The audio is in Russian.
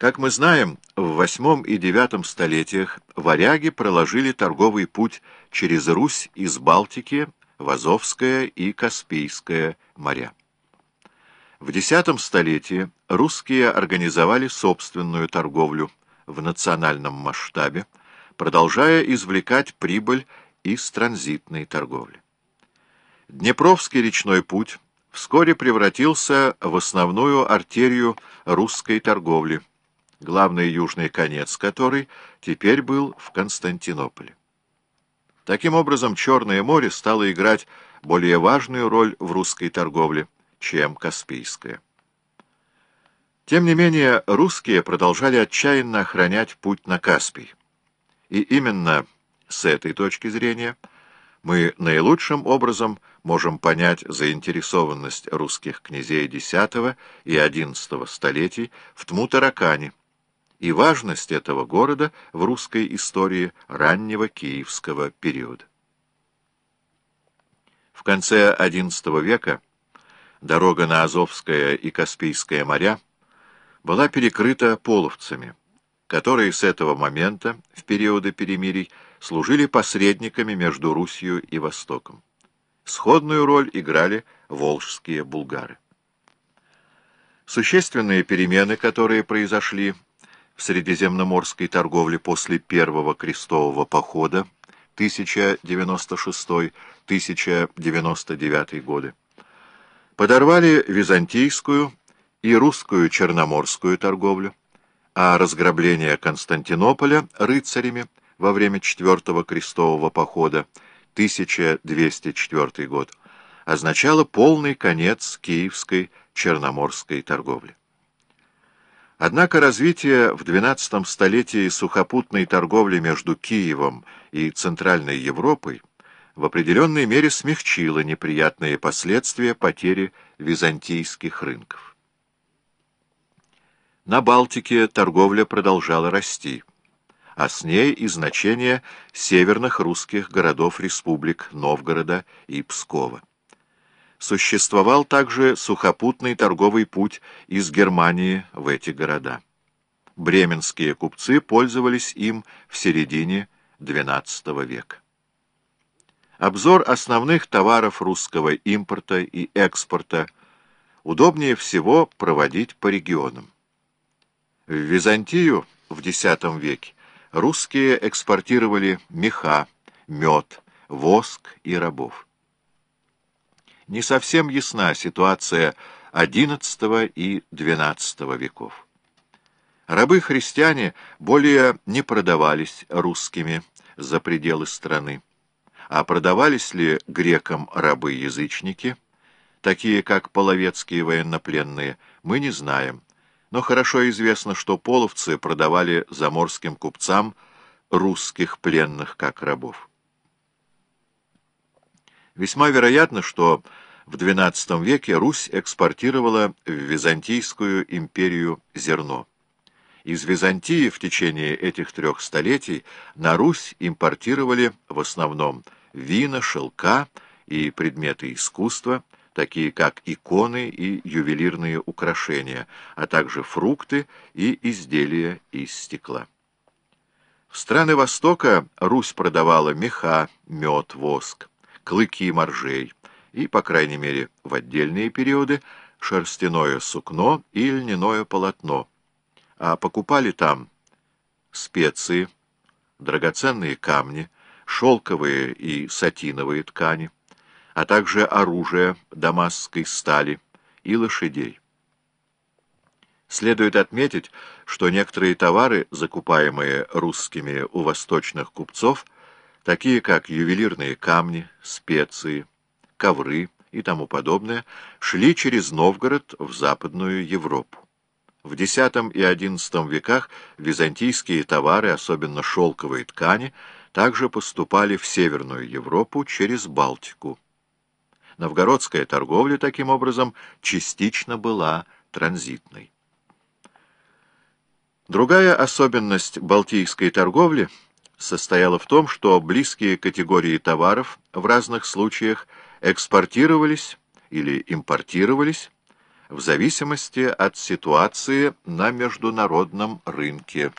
Как мы знаем, в VIII и IX столетиях варяги проложили торговый путь через Русь из Балтики в Азовское и Каспийское моря. В X столетии русские организовали собственную торговлю в национальном масштабе, продолжая извлекать прибыль из транзитной торговли. Днепровский речной путь вскоре превратился в основную артерию русской торговли, главный южный конец которой теперь был в Константинополе. Таким образом, Черное море стало играть более важную роль в русской торговле, чем Каспийское. Тем не менее, русские продолжали отчаянно охранять путь на Каспий. И именно с этой точки зрения мы наилучшим образом можем понять заинтересованность русских князей X и XI столетий в Тмутаракане, и важность этого города в русской истории раннего киевского периода. В конце XI века дорога на Азовское и Каспийское моря была перекрыта половцами, которые с этого момента, в периоды перемирий, служили посредниками между Русью и Востоком. Сходную роль играли волжские булгары. Существенные перемены, которые произошли в средиземноморской торговле после Первого крестового похода 1096-1099 годы, подорвали византийскую и русскую черноморскую торговлю, а разграбление Константинополя рыцарями во время Четвертого крестового похода 1204 год означало полный конец киевской черноморской торговли. Однако развитие в XII столетии сухопутной торговли между Киевом и Центральной Европой в определенной мере смягчило неприятные последствия потери византийских рынков. На Балтике торговля продолжала расти, а с ней и значение северных русских городов-республик Новгорода и Пскова. Существовал также сухопутный торговый путь из Германии в эти города. Бременские купцы пользовались им в середине XII века. Обзор основных товаров русского импорта и экспорта удобнее всего проводить по регионам. В Византию в X веке русские экспортировали меха, мед, воск и рабов не совсем ясна ситуация XI и XII веков. Рабы-христиане более не продавались русскими за пределы страны. А продавались ли грекам рабы-язычники, такие как половецкие военнопленные, мы не знаем. Но хорошо известно, что половцы продавали заморским купцам русских пленных как рабов. Весьма вероятно, что в XII веке Русь экспортировала в Византийскую империю зерно. Из Византии в течение этих трех столетий на Русь импортировали в основном вина, шелка и предметы искусства, такие как иконы и ювелирные украшения, а также фрукты и изделия из стекла. В страны Востока Русь продавала меха, мед, воск клыки моржей и, по крайней мере, в отдельные периоды, шерстяное сукно и льняное полотно, а покупали там специи, драгоценные камни, шелковые и сатиновые ткани, а также оружие дамасской стали и лошадей. Следует отметить, что некоторые товары, закупаемые русскими у восточных купцов, такие как ювелирные камни, специи, ковры и тому подобное, шли через Новгород в Западную Европу. В X и XI веках византийские товары, особенно шелковые ткани, также поступали в Северную Европу через Балтику. Новгородская торговля, таким образом, частично была транзитной. Другая особенность балтийской торговли – состояла в том, что близкие категории товаров в разных случаях экспортировались или импортировались, в зависимости от ситуации на международном рынке.